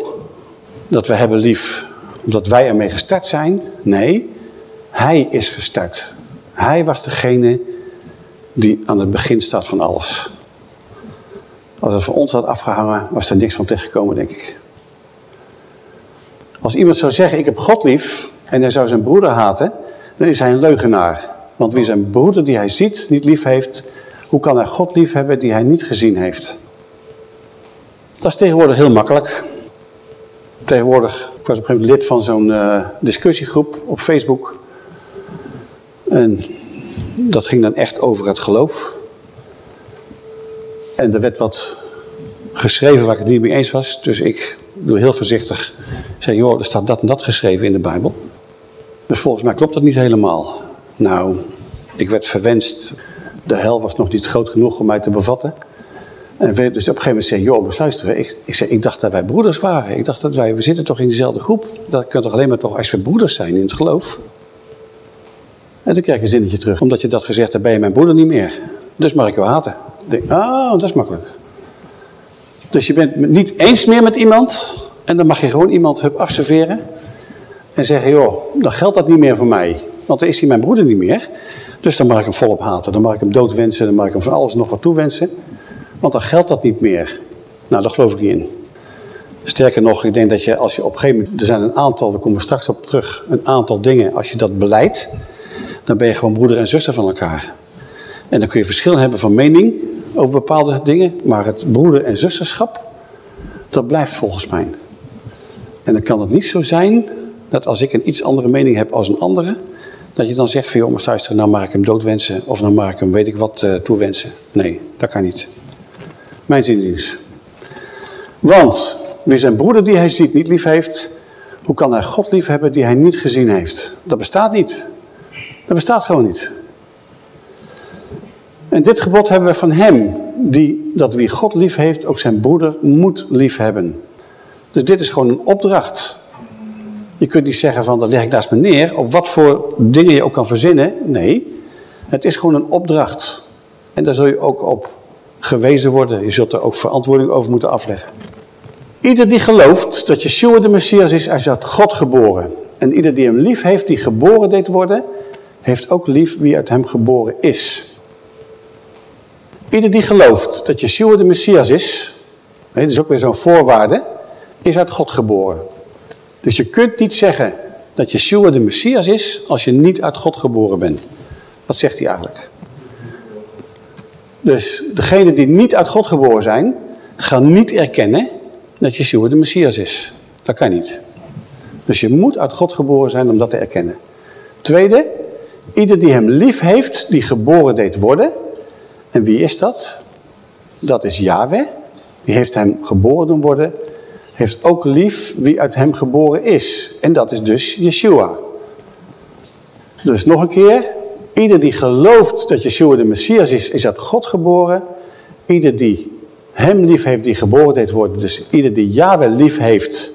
dat we hebben lief omdat wij ermee gestart zijn. Nee, hij is gestart. Hij was degene die aan het begin staat van alles. Als het van ons had afgehangen, was er niks van tegengekomen, denk ik. Als iemand zou zeggen, ik heb God lief, en hij zou zijn broeder haten, dan is hij een leugenaar. Want wie zijn broeder die hij ziet niet lief heeft, hoe kan hij God lief hebben die hij niet gezien heeft? Dat is tegenwoordig heel makkelijk. Tegenwoordig, ik was op een gegeven moment lid van zo'n uh, discussiegroep op Facebook. En dat ging dan echt over het geloof. En er werd wat geschreven waar ik het niet mee eens was. Dus ik doe heel voorzichtig. zei, joh, er staat dat en dat geschreven in de Bijbel. Dus volgens mij klopt dat niet helemaal. Nou, ik werd verwenst. De hel was nog niet groot genoeg om mij te bevatten. En dus op een gegeven moment zei joh, luisteren. Ik, ik, ik dacht dat wij broeders waren. Ik dacht dat wij, we zitten toch in dezelfde groep. Dat kan toch alleen maar toch als we broeders zijn in het geloof. En toen kreeg ik een zinnetje terug. Omdat je dat gezegd hebt, ben je mijn broeder niet meer. Dus mag ik jou haten. Ik oh, dat is makkelijk. Dus je bent niet eens meer met iemand. En dan mag je gewoon iemand afserveren. En zeggen, joh, dan geldt dat niet meer voor mij. Want dan is hij mijn broeder niet meer. Dus dan mag ik hem volop haten. Dan mag ik hem doodwensen. Dan mag ik hem van alles nog wat toewensen. Want dan geldt dat niet meer. Nou, daar geloof ik niet in. Sterker nog, ik denk dat je als je op een gegeven moment... Er zijn een aantal, daar komen we straks op terug. Een aantal dingen, als je dat beleidt dan ben je gewoon broeder en zuster van elkaar. En dan kun je verschil hebben van mening over bepaalde dingen, maar het broeder- en zusterschap, dat blijft volgens mij. En dan kan het niet zo zijn dat als ik een iets andere mening heb als een andere, dat je dan zegt van joh, maar nou mag ik hem doodwensen of dan mag ik hem weet ik wat uh, toewensen. Nee, dat kan niet. Mijn zin is. Want wie zijn broeder die hij ziet niet lief heeft, hoe kan hij God lief hebben die hij niet gezien heeft? Dat bestaat niet. Dat bestaat gewoon niet. En dit gebod hebben we van hem, die, dat wie God lief heeft, ook zijn broeder moet lief hebben. Dus dit is gewoon een opdracht. Je kunt niet zeggen van, dat leg ik naast me neer, op wat voor dingen je ook kan verzinnen. Nee, het is gewoon een opdracht. En daar zul je ook op gewezen worden. Je zult er ook verantwoording over moeten afleggen. Ieder die gelooft dat Yeshua de Messias is, is uit God geboren. En ieder die hem lief heeft, die geboren deed worden, heeft ook lief wie uit hem geboren is. Ieder die gelooft dat Yeshua de Messias is, dat is ook weer zo'n voorwaarde, is uit God geboren. Dus je kunt niet zeggen dat Yeshua de Messias is als je niet uit God geboren bent. Wat zegt hij eigenlijk? Dus degenen die niet uit God geboren zijn, gaan niet erkennen dat Yeshua de Messias is. Dat kan niet. Dus je moet uit God geboren zijn om dat te erkennen. Tweede, Ieder die hem lief heeft, die geboren deed worden. En wie is dat? Dat is Yahweh. Die heeft hem geboren doen worden. Heeft ook lief wie uit hem geboren is. En dat is dus Yeshua. Dus nog een keer. Ieder die gelooft dat Yeshua de Messias is, is uit God geboren. Ieder die hem lief heeft, die geboren deed worden. Dus ieder die Yahweh lief heeft,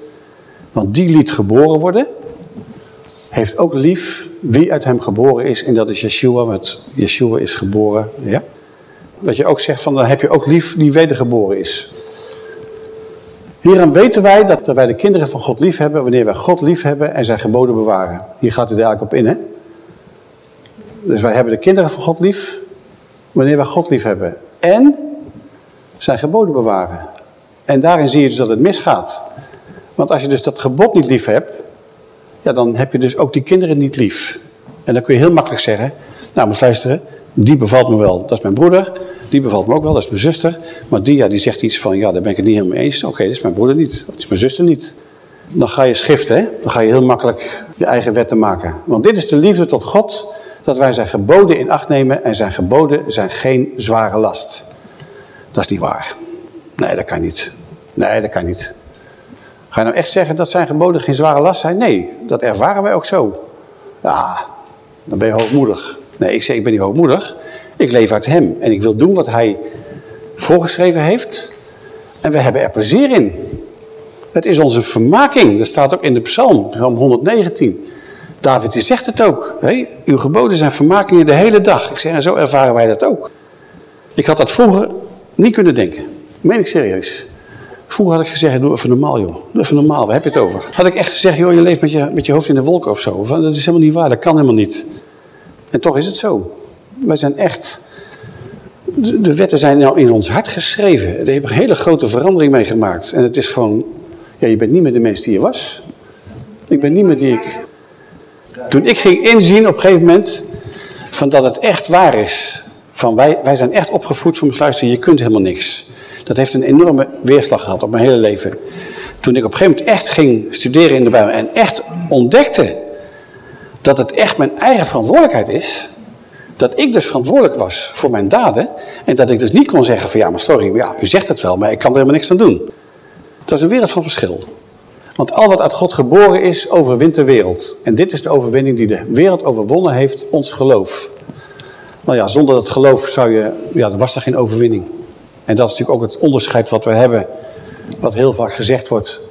want die liet geboren worden, heeft ook lief wie uit hem geboren is. En dat is Yeshua, want Yeshua is geboren. Ja? Dat je ook zegt van, dan heb je ook lief die wedergeboren is. Hieraan weten wij dat wij de kinderen van God lief hebben wanneer wij God lief hebben en zijn geboden bewaren. Hier gaat daar eigenlijk op in, hè? Dus wij hebben de kinderen van God lief wanneer wij God lief hebben. En zijn geboden bewaren. En daarin zie je dus dat het misgaat. Want als je dus dat gebod niet lief hebt, ja, dan heb je dus ook die kinderen niet lief. En dan kun je heel makkelijk zeggen, nou moet luisteren, die bevalt me wel, dat is mijn broeder. Die bevalt me ook wel, dat is mijn zuster. Maar die, ja, die zegt iets van, ja, daar ben ik het niet helemaal mee eens. Oké, dat is mijn broeder niet, dat is mijn zuster niet. Dan ga je schiften, hè? dan ga je heel makkelijk je eigen wetten maken. Want dit is de liefde tot God, dat wij zijn geboden in acht nemen en zijn geboden zijn geen zware last. Dat is niet waar. Nee, dat kan niet. Nee, dat kan niet. Ga je nou echt zeggen dat zijn geboden geen zware last zijn? Nee, dat ervaren wij ook zo. Ja, dan ben je hoogmoedig. Nee, ik zeg ik ben niet hoogmoedig. Ik leef uit hem en ik wil doen wat hij voorgeschreven heeft. En we hebben er plezier in. Het is onze vermaking. Dat staat ook in de psalm, psalm 119. David die zegt het ook. Hè? Uw geboden zijn vermakingen de hele dag. Ik zeg, en zo ervaren wij dat ook. Ik had dat vroeger niet kunnen denken. Meen ik serieus. Vroeger had ik gezegd, doe even normaal joh. Doe even normaal, waar heb je het over? Had ik echt gezegd, joh, je leeft met je, met je hoofd in de wolken of zo. Dat is helemaal niet waar, dat kan helemaal niet. En toch is het zo. Wij zijn echt... De wetten zijn nou in ons hart geschreven. Daar hebben een hele grote verandering mee gemaakt. En het is gewoon... Ja, je bent niet meer de mens die je was. Ik ben niet meer die ik... Toen ik ging inzien op een gegeven moment... van dat het echt waar is. Van wij, wij zijn echt opgevoed van besluiten, je kunt helemaal niks. Dat heeft een enorme weerslag gehad op mijn hele leven. Toen ik op een gegeven moment echt ging studeren in de Bijbel en echt ontdekte dat het echt mijn eigen verantwoordelijkheid is. Dat ik dus verantwoordelijk was voor mijn daden. En dat ik dus niet kon zeggen van ja, maar sorry, ja, u zegt het wel, maar ik kan er helemaal niks aan doen. Dat is een wereld van verschil. Want al wat uit God geboren is, overwint de wereld. En dit is de overwinning die de wereld overwonnen heeft, ons geloof. Nou ja, zonder dat geloof zou je, ja, dan was er geen overwinning. En dat is natuurlijk ook het onderscheid wat we hebben, wat heel vaak gezegd wordt.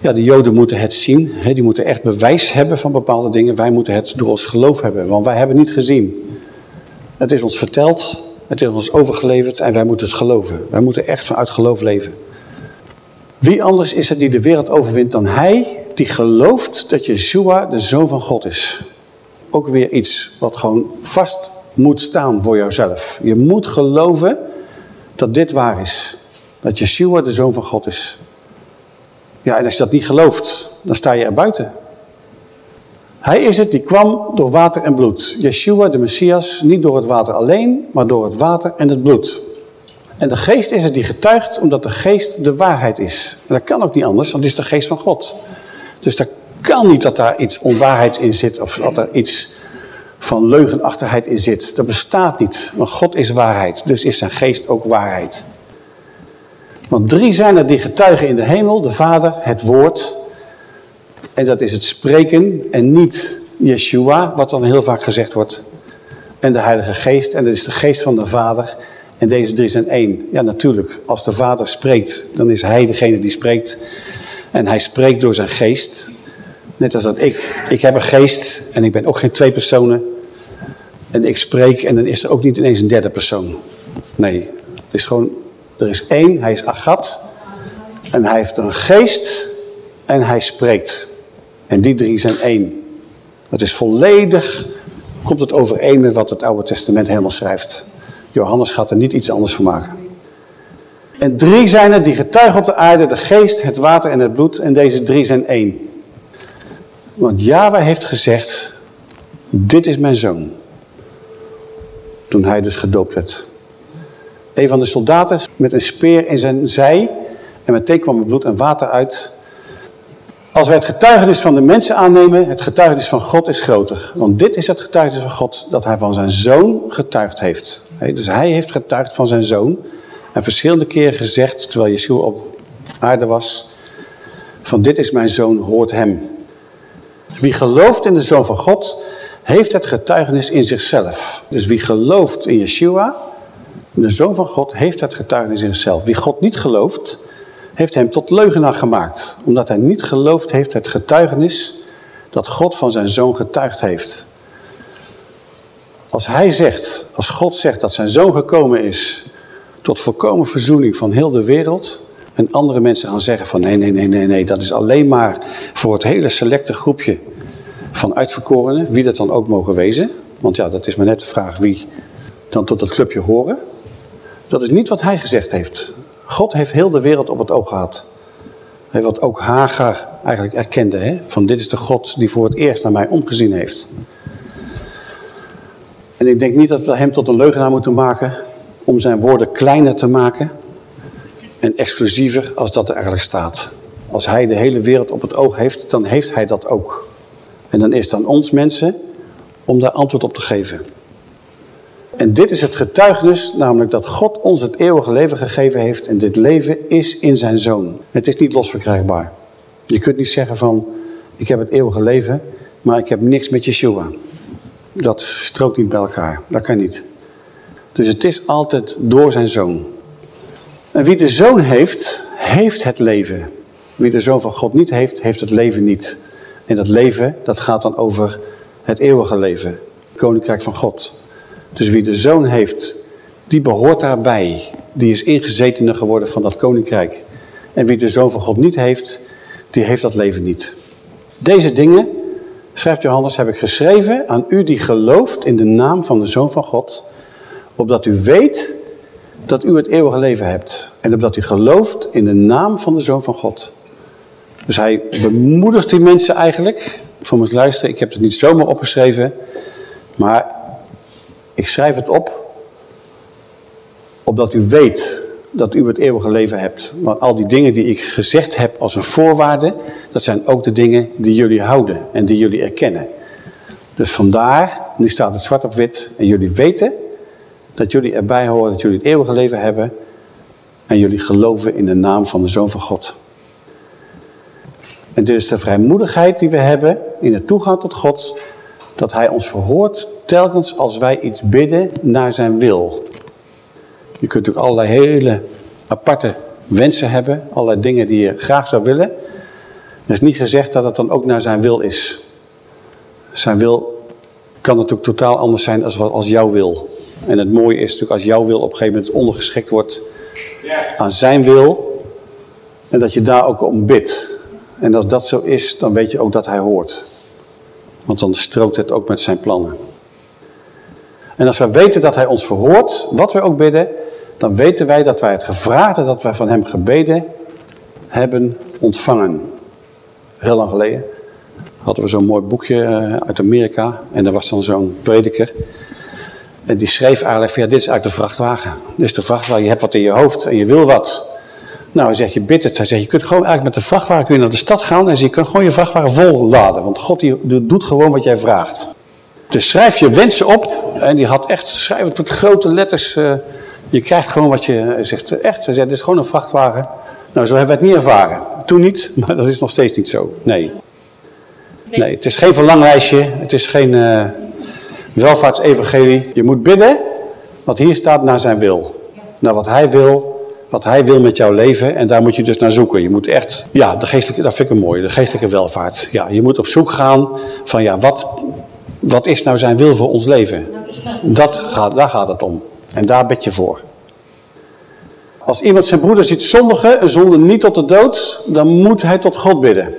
Ja, de joden moeten het zien, hè, die moeten echt bewijs hebben van bepaalde dingen. Wij moeten het door ons geloof hebben, want wij hebben niet gezien. Het is ons verteld, het is ons overgeleverd en wij moeten het geloven. Wij moeten echt vanuit geloof leven. Wie anders is het die de wereld overwint dan hij die gelooft dat Yeshua de Zoon van God is. Ook weer iets wat gewoon vast moet staan voor jouzelf. Je moet geloven dat dit waar is. Dat Yeshua de Zoon van God is. Ja, en als je dat niet gelooft, dan sta je er buiten. Hij is het die kwam door water en bloed. Yeshua, de Messias, niet door het water alleen, maar door het water en het bloed. En de geest is het die getuigt, omdat de geest de waarheid is. Dat kan ook niet anders, want het is de geest van God. Dus dat kan niet dat daar iets onwaarheids in zit, of dat er iets van leugenachtigheid in zit. Dat bestaat niet, want God is waarheid, dus is zijn geest ook waarheid. Want drie zijn er die getuigen in de hemel, de Vader, het Woord. En dat is het spreken en niet Yeshua, wat dan heel vaak gezegd wordt. En de Heilige Geest, en dat is de geest van de Vader. En deze drie zijn één. Ja, natuurlijk, als de Vader spreekt, dan is Hij degene die spreekt. En Hij spreekt door zijn geest. Net als dat ik, ik heb een geest en ik ben ook geen twee personen. En ik spreek en dan is er ook niet ineens een derde persoon. Nee, het is gewoon, er is één, hij is Agat. En hij heeft een geest en hij spreekt. En die drie zijn één. Het is volledig, komt het overeen met wat het Oude Testament helemaal schrijft. Johannes gaat er niet iets anders van maken. En drie zijn er die getuigen op de aarde, de geest, het water en het bloed. En deze drie zijn één. Want Yahweh heeft gezegd, dit is mijn zoon. Toen hij dus gedoopt werd. Een van de soldaten met een speer in zijn zij. En meteen kwam het bloed en water uit. Als wij het getuigenis van de mensen aannemen, het getuigenis van God is groter. Want dit is het getuigenis van God, dat hij van zijn zoon getuigd heeft. Dus hij heeft getuigd van zijn zoon. En verschillende keren gezegd, terwijl Yeshua op aarde was, van dit is mijn zoon, hoort hem. Wie gelooft in de Zoon van God, heeft het getuigenis in zichzelf. Dus wie gelooft in Yeshua, de Zoon van God, heeft het getuigenis in zichzelf. Wie God niet gelooft, heeft hem tot leugenaar gemaakt. Omdat hij niet gelooft, heeft het getuigenis dat God van zijn Zoon getuigd heeft. Als hij zegt, als God zegt dat zijn Zoon gekomen is tot volkomen verzoening van heel de wereld... en andere mensen gaan zeggen van nee, nee, nee, nee, nee, dat is alleen maar voor het hele selecte groepje van uitverkorenen, wie dat dan ook mogen wezen. Want ja, dat is maar net de vraag wie dan tot dat clubje horen. Dat is niet wat hij gezegd heeft. God heeft heel de wereld op het oog gehad. Wat ook Hagar eigenlijk erkende. Hè? Van dit is de God die voor het eerst naar mij omgezien heeft. En ik denk niet dat we hem tot een leugenaar moeten maken. Om zijn woorden kleiner te maken. En exclusiever als dat er eigenlijk staat. Als hij de hele wereld op het oog heeft, dan heeft hij dat ook. En dan is het aan ons mensen om daar antwoord op te geven. En dit is het getuigenis, namelijk dat God ons het eeuwige leven gegeven heeft. En dit leven is in zijn Zoon. Het is niet losverkrijgbaar. Je kunt niet zeggen van, ik heb het eeuwige leven, maar ik heb niks met Yeshua. Dat strookt niet bij elkaar. Dat kan niet. Dus het is altijd door zijn Zoon. En wie de Zoon heeft, heeft het leven. Wie de Zoon van God niet heeft, heeft het leven niet. En dat leven, dat gaat dan over het eeuwige leven. Koninkrijk van God. Dus wie de zoon heeft, die behoort daarbij. Die is ingezetene geworden van dat koninkrijk. En wie de zoon van God niet heeft, die heeft dat leven niet. Deze dingen, schrijft Johannes, heb ik geschreven aan u die gelooft in de naam van de zoon van God. Opdat u weet dat u het eeuwige leven hebt. En opdat u gelooft in de naam van de zoon van God. Dus hij bemoedigt die mensen eigenlijk. Van eens luisteren, ik heb het niet zomaar opgeschreven. Maar ik schrijf het op. Opdat u weet dat u het eeuwige leven hebt. Want al die dingen die ik gezegd heb als een voorwaarde. Dat zijn ook de dingen die jullie houden. En die jullie erkennen. Dus vandaar, nu staat het zwart op wit. En jullie weten dat jullie erbij horen. Dat jullie het eeuwige leven hebben. En jullie geloven in de naam van de Zoon van God. En dus de vrijmoedigheid die we hebben in het toegang tot God, dat hij ons verhoort telkens als wij iets bidden naar zijn wil. Je kunt ook allerlei hele aparte wensen hebben, allerlei dingen die je graag zou willen. Er is niet gezegd dat het dan ook naar zijn wil is. Zijn wil kan natuurlijk totaal anders zijn als, als jouw wil. En het mooie is natuurlijk als jouw wil op een gegeven moment ondergeschikt wordt aan zijn wil. En dat je daar ook om bidt. En als dat zo is, dan weet je ook dat hij hoort. Want dan strookt het ook met zijn plannen. En als we weten dat hij ons verhoort, wat we ook bidden, dan weten wij dat wij het gevraagde dat wij van hem gebeden hebben ontvangen. Heel lang geleden hadden we zo'n mooi boekje eh, uit Amerika en daar was dan zo'n prediker. En die schreef eigenlijk van ja, dit is uit de vrachtwagen. Dit is de vrachtwagen, je hebt wat in je hoofd en je wil wat. Nou, hij zegt, je bidt het. Hij zegt, je kunt gewoon eigenlijk met de vrachtwagen kun je naar de stad gaan en je kunt gewoon je vrachtwagen vol laden. Want God die doet gewoon wat jij vraagt. Dus schrijf je wensen op. En die had echt, schrijf het met grote letters. Uh, je krijgt gewoon wat je zegt. Echt, hij zegt, dit is gewoon een vrachtwagen. Nou, zo hebben we het niet ervaren. Toen niet, [laughs] maar dat is nog steeds niet zo. Nee. Nee, het is geen verlanglijstje. Het is geen uh, welvaartsevangelie. Je moet bidden wat hier staat naar zijn wil. Naar wat hij wil wat hij wil met jouw leven en daar moet je dus naar zoeken. Je moet echt, ja, de geestelijke, dat vind ik een mooie, de geestelijke welvaart. Ja, je moet op zoek gaan van ja, wat, wat is nou zijn wil voor ons leven? Dat gaat, daar gaat het om. En daar bid je voor. Als iemand zijn broeder ziet zondigen, een zonde niet tot de dood, dan moet hij tot God bidden.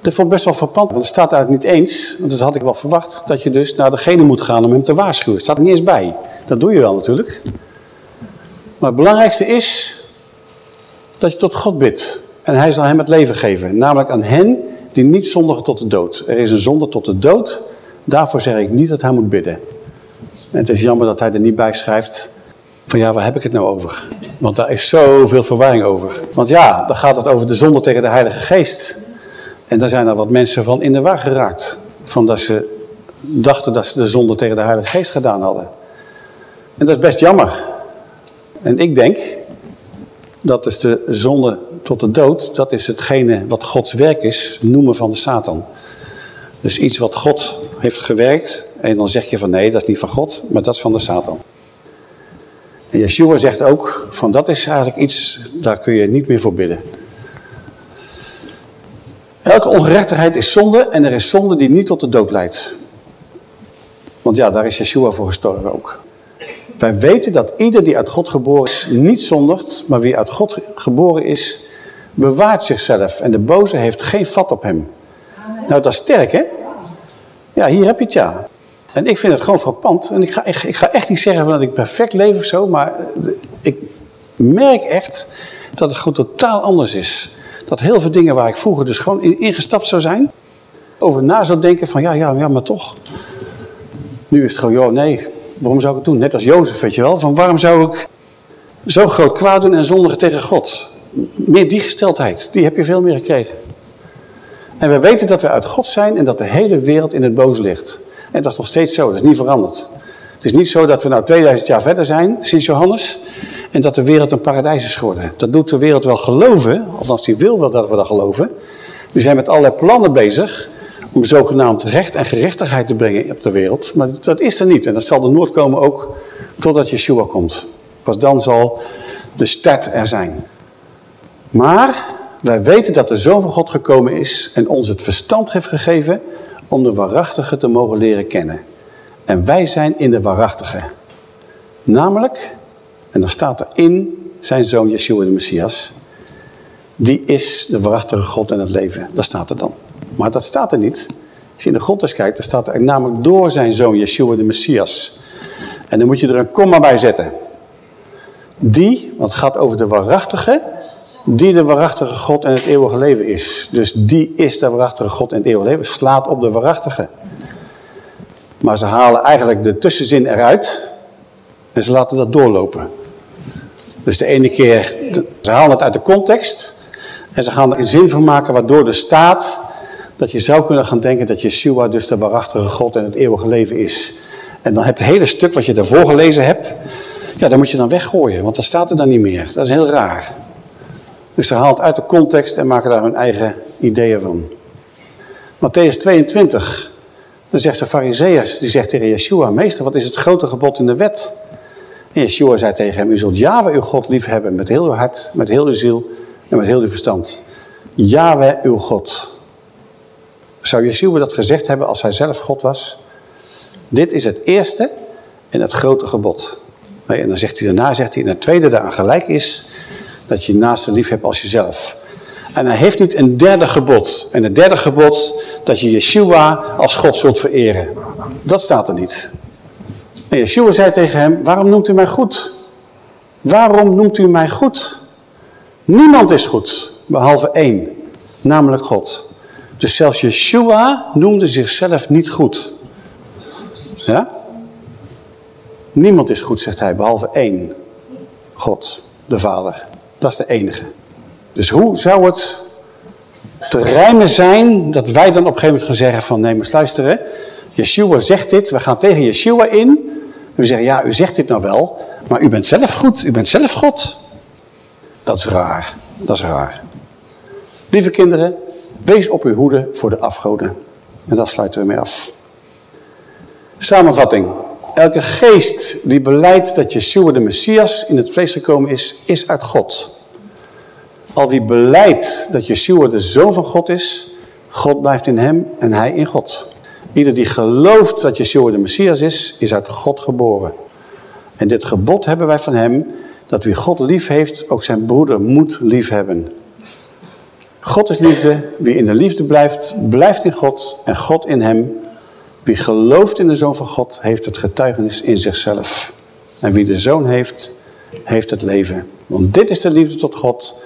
Dat vond ik best wel verpand, want het staat eigenlijk niet eens, want dat had ik wel verwacht, dat je dus naar degene moet gaan om hem te waarschuwen. Het staat er niet eens bij. Dat doe je wel natuurlijk. Maar het belangrijkste is dat je tot God bidt. En hij zal hem het leven geven. Namelijk aan hen die niet zondigen tot de dood. Er is een zonde tot de dood. Daarvoor zeg ik niet dat hij moet bidden. En het is jammer dat hij er niet bij schrijft van ja, waar heb ik het nou over? Want daar is zoveel verwarring over. Want ja, dan gaat het over de zonde tegen de Heilige Geest. En daar zijn er wat mensen van in de war geraakt. Van dat ze dachten dat ze de zonde tegen de Heilige Geest gedaan hadden. En dat is best jammer. En ik denk dat is de zonde tot de dood, dat is hetgene wat Gods werk is, noemen van de Satan. Dus iets wat God heeft gewerkt. En dan zeg je van nee, dat is niet van God, maar dat is van de Satan. En Yeshua zegt ook, van dat is eigenlijk iets, daar kun je niet meer voor bidden. Elke ongerechtigheid is zonde en er is zonde die niet tot de dood leidt. Want ja, daar is Yeshua voor gestorven ook. Wij weten dat ieder die uit God geboren is niet zondigt, maar wie uit God geboren is, bewaart zichzelf. En de boze heeft geen vat op hem. Nou, dat is sterk, hè? Ja, hier heb je het ja. En ik vind het gewoon frappant. En ik ga, ik, ik ga echt niet zeggen dat ik perfect leef of zo, maar eh, ik merk echt dat het gewoon totaal anders is. Dat heel veel dingen waar ik vroeger dus gewoon in, ingestapt zou zijn, over na zou denken van ja, ja, ja, maar toch. Nu is het gewoon, joh, nee, waarom zou ik het doen? Net als Jozef, weet je wel. Van waarom zou ik zo groot kwaad doen en zondigen tegen God? Meer die gesteldheid, die heb je veel meer gekregen. En we weten dat we uit God zijn en dat de hele wereld in het boos ligt. En dat is nog steeds zo, dat is niet veranderd. Het is niet zo dat we nou 2000 jaar verder zijn, sinds Johannes, en dat de wereld een paradijs is geworden. Dat doet de wereld wel geloven, althans die wil wel dat we dat geloven. Die zijn met allerlei plannen bezig om zogenaamd recht en gerechtigheid te brengen op de wereld. Maar dat is er niet en dat zal er nooit komen ook totdat Yeshua komt. Pas dan zal de start er zijn. Maar wij weten dat de Zoon van God gekomen is en ons het verstand heeft gegeven om de waarachtige te mogen leren kennen. En wij zijn in de waarachtige. Namelijk, en dan staat er in zijn zoon Yeshua de Messias, die is de waarachtige God en het leven. Dat staat er dan. Maar dat staat er niet. Als je in de grondtekst kijkt, dan staat er namelijk door zijn zoon Yeshua de Messias. En dan moet je er een komma bij zetten. Die, want het gaat over de waarachtige, die de waarachtige God en het eeuwige leven is. Dus die is de waarachtige God en het eeuwige leven. Slaat op de waarachtige. Maar ze halen eigenlijk de tussenzin eruit. En ze laten dat doorlopen. Dus de ene keer, ze halen het uit de context. En ze gaan er een zin van maken waardoor er staat dat je zou kunnen gaan denken dat Yeshua dus de waarachtige God en het eeuwige leven is. En dan heb je het hele stuk wat je daarvoor gelezen hebt, ja, dat moet je dan weggooien, want dat staat er dan niet meer. Dat is heel raar. Dus ze haalt uit de context en maken daar hun eigen ideeën van. Matthäus 22, dan zegt de fariseeërs, die zegt tegen Yeshua, meester, wat is het grote gebod in de wet? En Yeshua zei tegen hem, u zult Yahweh uw God lief hebben met heel uw hart, met heel uw ziel en met heel uw verstand. Yahweh uw God. Zou Yeshua dat gezegd hebben als hij zelf God was? Dit is het eerste en het grote gebod. En dan zegt hij daarna, zegt hij, en het tweede daaraan gelijk is, dat je je lief hebt als jezelf. En hij heeft niet een derde gebod. En het derde gebod, dat je Yeshua als God zult vereren. Dat staat er niet. En Yeshua zei tegen hem, waarom noemt u mij goed? Waarom noemt u mij goed? Niemand is goed, behalve één, namelijk God. Dus zelfs Yeshua noemde zichzelf niet goed. Ja? Niemand is goed, zegt hij, behalve één. God, de Vader. Dat is de enige. Dus hoe zou het te rijmen zijn dat wij dan op een gegeven moment gaan zeggen van nee, maar luisteren. Yeshua zegt dit, we gaan tegen Yeshua in. En we zeggen ja, u zegt dit nou wel, maar u bent zelf goed, u bent zelf God. Dat is raar, dat is raar. Lieve kinderen, wees op uw hoede voor de afgoden. En daar sluiten we mee af. Samenvatting. Elke geest die beleidt dat Yeshua de Messias in het vlees gekomen is, is uit God. Al wie beleidt dat Yeshua de Zoon van God is, God blijft in hem en hij in God. Ieder die gelooft dat Yeshua de Messias is, is uit God geboren. En dit gebod hebben wij van hem, dat wie God lief heeft, ook zijn broeder moet lief hebben. God is liefde, wie in de liefde blijft, blijft in God en God in hem. Wie gelooft in de Zoon van God, heeft het getuigenis in zichzelf. En wie de Zoon heeft, heeft het leven. Want dit is de liefde tot God,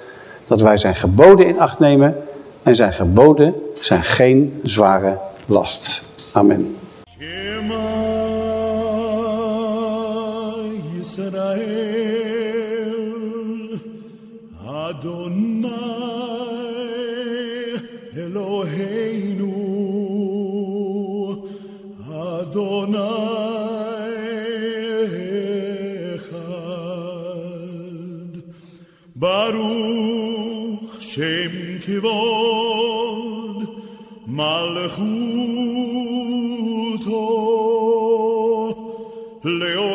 dat wij zijn geboden in acht nemen. En zijn geboden zijn geen zware last. Amen. Baruch Shem Kivod Malchuto Leon